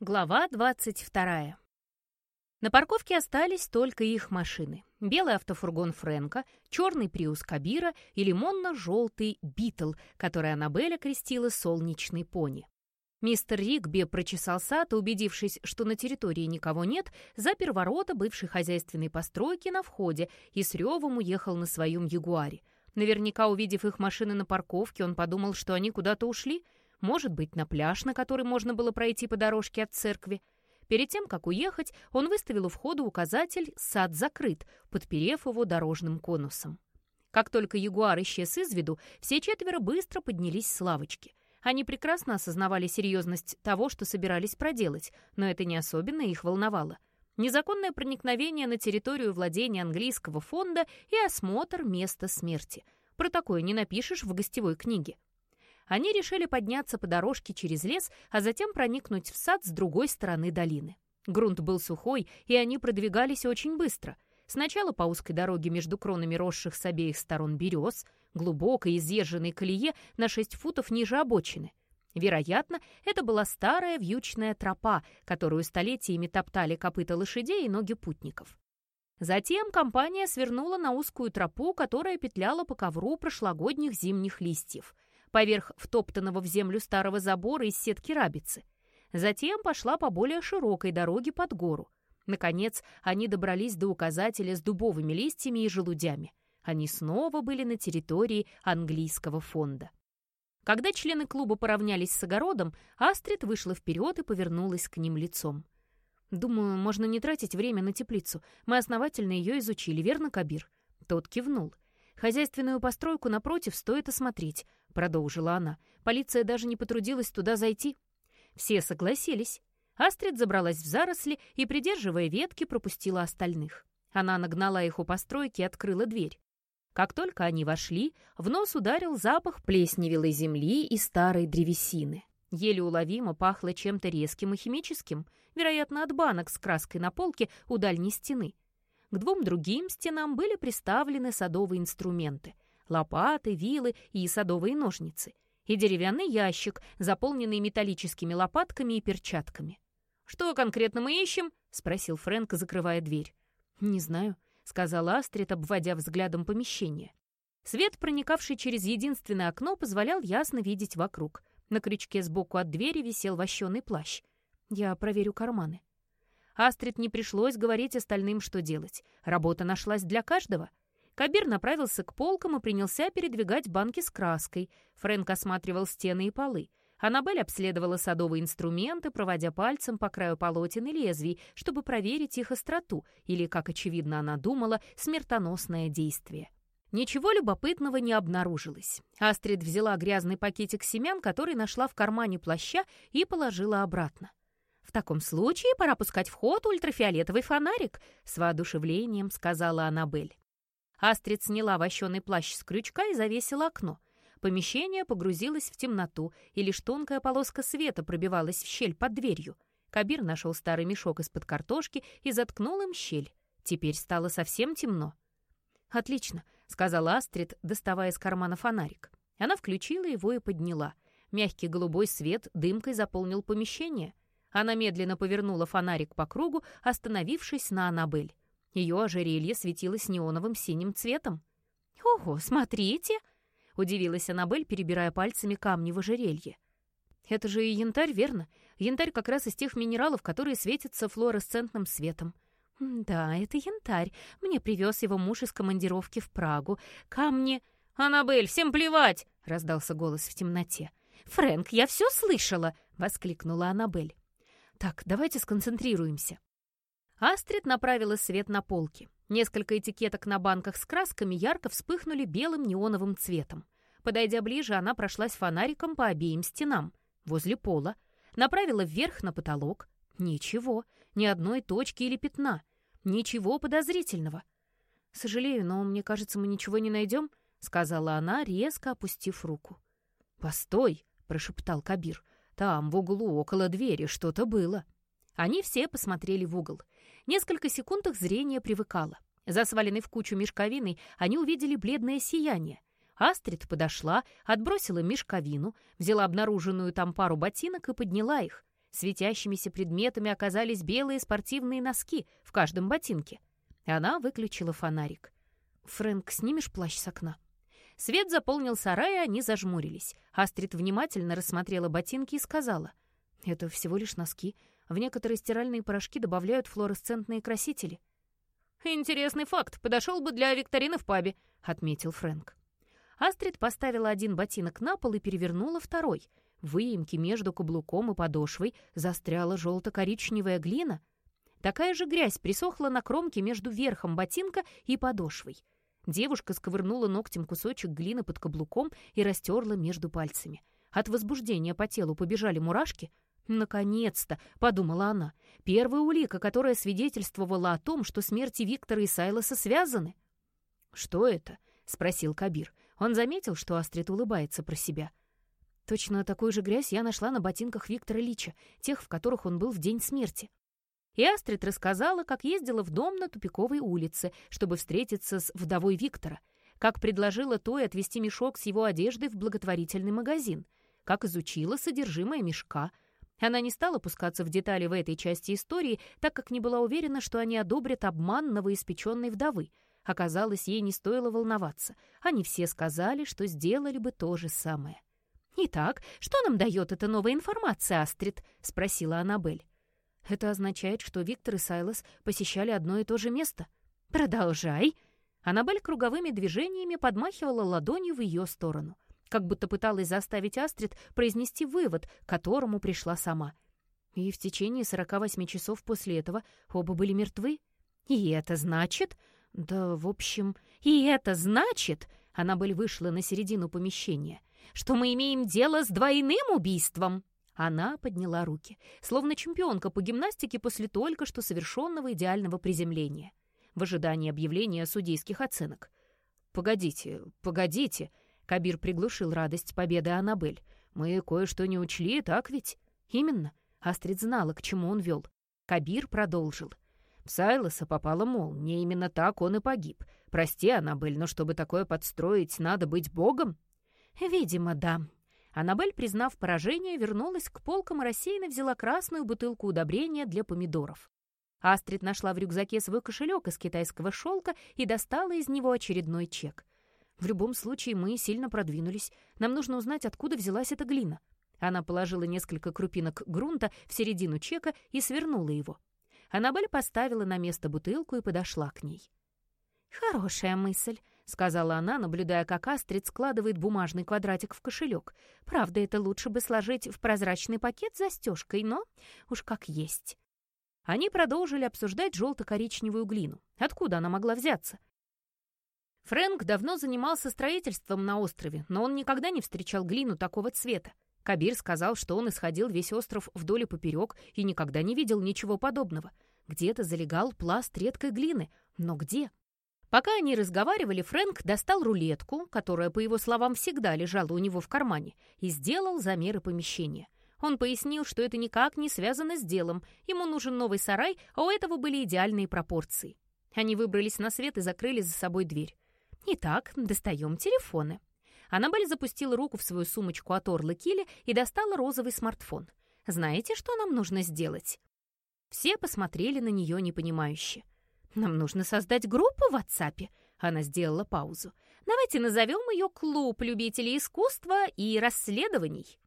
Глава 22. На парковке остались только их машины. Белый автофургон Фрэнка, черный Приус Кабира и лимонно-желтый Битл, который Аннабель окрестила «Солнечный пони». Мистер Ригби прочесал сад убедившись, что на территории никого нет, запер ворота бывшей хозяйственной постройки на входе и с ревом уехал на своем ягуаре. Наверняка, увидев их машины на парковке, он подумал, что они куда-то ушли — может быть, на пляж, на который можно было пройти по дорожке от церкви. Перед тем, как уехать, он выставил у входа указатель «Сад закрыт», подперев его дорожным конусом. Как только ягуар исчез из виду, все четверо быстро поднялись с лавочки. Они прекрасно осознавали серьезность того, что собирались проделать, но это не особенно их волновало. Незаконное проникновение на территорию владения английского фонда и осмотр места смерти. Про такое не напишешь в гостевой книге они решили подняться по дорожке через лес, а затем проникнуть в сад с другой стороны долины. Грунт был сухой, и они продвигались очень быстро. Сначала по узкой дороге между кронами росших с обеих сторон берез, глубокой изъезженной колее на 6 футов ниже обочины. Вероятно, это была старая вьючная тропа, которую столетиями топтали копыта лошадей и ноги путников. Затем компания свернула на узкую тропу, которая петляла по ковру прошлогодних зимних листьев — поверх втоптанного в землю старого забора из сетки рабицы. Затем пошла по более широкой дороге под гору. Наконец, они добрались до указателя с дубовыми листьями и желудями. Они снова были на территории английского фонда. Когда члены клуба поравнялись с огородом, Астрид вышла вперед и повернулась к ним лицом. «Думаю, можно не тратить время на теплицу. Мы основательно ее изучили, верно, Кабир?» Тот кивнул. «Хозяйственную постройку напротив стоит осмотреть продолжила она. «Полиция даже не потрудилась туда зайти». Все согласились. Астрид забралась в заросли и, придерживая ветки, пропустила остальных. Она нагнала их у постройки и открыла дверь. Как только они вошли, в нос ударил запах плесневелой земли и старой древесины. Еле уловимо пахло чем-то резким и химическим, вероятно, от банок с краской на полке у дальней стены. К двум другим стенам были приставлены садовые инструменты — лопаты, вилы и садовые ножницы, и деревянный ящик, заполненный металлическими лопатками и перчатками. «Что конкретно мы ищем?» — спросил Фрэнк, закрывая дверь. «Не знаю», — сказала Астрид, обводя взглядом помещение. Свет, проникавший через единственное окно, позволял ясно видеть вокруг. На крючке сбоку от двери висел вощеный плащ. «Я проверю карманы». Астрид не пришлось говорить остальным, что делать. Работа нашлась для каждого — Кабир направился к полкам и принялся передвигать банки с краской. Фрэнк осматривал стены и полы. Аннабель обследовала садовые инструменты, проводя пальцем по краю полотен и лезвий, чтобы проверить их остроту или, как очевидно она думала, смертоносное действие. Ничего любопытного не обнаружилось. Астрид взяла грязный пакетик семян, который нашла в кармане плаща, и положила обратно. «В таком случае пора пускать в ход ультрафиолетовый фонарик», — с воодушевлением сказала Аннабель. Астрид сняла вощеный плащ с крючка и завесила окно. Помещение погрузилось в темноту, и лишь тонкая полоска света пробивалась в щель под дверью. Кабир нашел старый мешок из-под картошки и заткнул им щель. Теперь стало совсем темно. «Отлично», — сказала Астрид, доставая из кармана фонарик. Она включила его и подняла. Мягкий голубой свет дымкой заполнил помещение. Она медленно повернула фонарик по кругу, остановившись на Аннабель. Ее ожерелье светилось неоновым синим цветом. «Ого, смотрите!» — удивилась Аннабель, перебирая пальцами камни в ожерелье. «Это же и янтарь, верно? Янтарь как раз из тех минералов, которые светятся флуоресцентным светом». «Да, это янтарь. Мне привез его муж из командировки в Прагу. Камни...» «Аннабель, всем плевать!» — раздался голос в темноте. «Фрэнк, я все слышала!» — воскликнула Аннабель. «Так, давайте сконцентрируемся. Астрид направила свет на полки. Несколько этикеток на банках с красками ярко вспыхнули белым неоновым цветом. Подойдя ближе, она прошлась фонариком по обеим стенам, возле пола, направила вверх на потолок. Ничего, ни одной точки или пятна, ничего подозрительного. «Сожалею, но мне кажется, мы ничего не найдем», — сказала она, резко опустив руку. «Постой», — прошептал Кабир, — «там, в углу, около двери, что-то было». Они все посмотрели в угол — Несколько секунд их зрение привыкало. За сваленной в кучу мешковиной они увидели бледное сияние. Астрид подошла, отбросила мешковину, взяла обнаруженную там пару ботинок и подняла их. Светящимися предметами оказались белые спортивные носки в каждом ботинке. Она выключила фонарик. «Фрэнк, снимешь плащ с окна?» Свет заполнил сарай, и они зажмурились. Астрид внимательно рассмотрела ботинки и сказала. «Это всего лишь носки. В некоторые стиральные порошки добавляют флуоресцентные красители». «Интересный факт. Подошел бы для викторины в пабе», — отметил Фрэнк. Астрид поставила один ботинок на пол и перевернула второй. В выемке между каблуком и подошвой застряла желто-коричневая глина. Такая же грязь присохла на кромке между верхом ботинка и подошвой. Девушка сковырнула ногтем кусочек глины под каблуком и растерла между пальцами. От возбуждения по телу побежали мурашки. «Наконец-то!» — подумала она. «Первая улика, которая свидетельствовала о том, что смерти Виктора и Сайлоса связаны». «Что это?» — спросил Кабир. Он заметил, что Астрид улыбается про себя. Точно такую же грязь я нашла на ботинках Виктора Лича, тех, в которых он был в день смерти. И Астрид рассказала, как ездила в дом на тупиковой улице, чтобы встретиться с вдовой Виктора, как предложила той отвезти мешок с его одеждой в благотворительный магазин, как изучила содержимое мешка. Она не стала пускаться в детали в этой части истории, так как не была уверена, что они одобрят обман новоиспеченной вдовы. Оказалось, ей не стоило волноваться. Они все сказали, что сделали бы то же самое. «Итак, что нам дает эта новая информация, Астрид?» — спросила Аннабель. Это означает, что Виктор и Сайлос посещали одно и то же место. Продолжай. Аннабель круговыми движениями подмахивала ладонью в ее сторону, как будто пыталась заставить Астрид произнести вывод, к которому пришла сама. И в течение 48 часов после этого оба были мертвы. И это значит... Да, в общем... И это значит... Аннабель вышла на середину помещения, что мы имеем дело с двойным убийством. Она подняла руки, словно чемпионка по гимнастике после только что совершенного идеального приземления, в ожидании объявления судейских оценок. «Погодите, погодите!» — Кабир приглушил радость победы Аннабель. «Мы кое-что не учли, так ведь?» «Именно». Астрид знала, к чему он вел. Кабир продолжил. В Сайлоса попала молния, именно так он и погиб. Прости, Аннабель, но чтобы такое подстроить, надо быть богом?» «Видимо, да», Аннабель, признав поражение, вернулась к полкам и рассеянно взяла красную бутылку удобрения для помидоров. Астрид нашла в рюкзаке свой кошелек из китайского шелка и достала из него очередной чек. «В любом случае, мы сильно продвинулись. Нам нужно узнать, откуда взялась эта глина». Она положила несколько крупинок грунта в середину чека и свернула его. Аннабель поставила на место бутылку и подошла к ней. «Хорошая мысль», — сказала она, наблюдая, как Астрид складывает бумажный квадратик в кошелек. «Правда, это лучше бы сложить в прозрачный пакет с застежкой, но уж как есть». Они продолжили обсуждать желто-коричневую глину. Откуда она могла взяться? Фрэнк давно занимался строительством на острове, но он никогда не встречал глину такого цвета. Кабир сказал, что он исходил весь остров вдоль и поперек и никогда не видел ничего подобного. Где-то залегал пласт редкой глины, но где? Пока они разговаривали, Фрэнк достал рулетку, которая, по его словам, всегда лежала у него в кармане, и сделал замеры помещения. Он пояснил, что это никак не связано с делом, ему нужен новый сарай, а у этого были идеальные пропорции. Они выбрались на свет и закрыли за собой дверь. «Итак, достаем телефоны». Аннабель запустила руку в свою сумочку от Орла Килли и достала розовый смартфон. «Знаете, что нам нужно сделать?» Все посмотрели на нее непонимающе. «Нам нужно создать группу в WhatsApp», — она сделала паузу. «Давайте назовем ее «Клуб любителей искусства и расследований».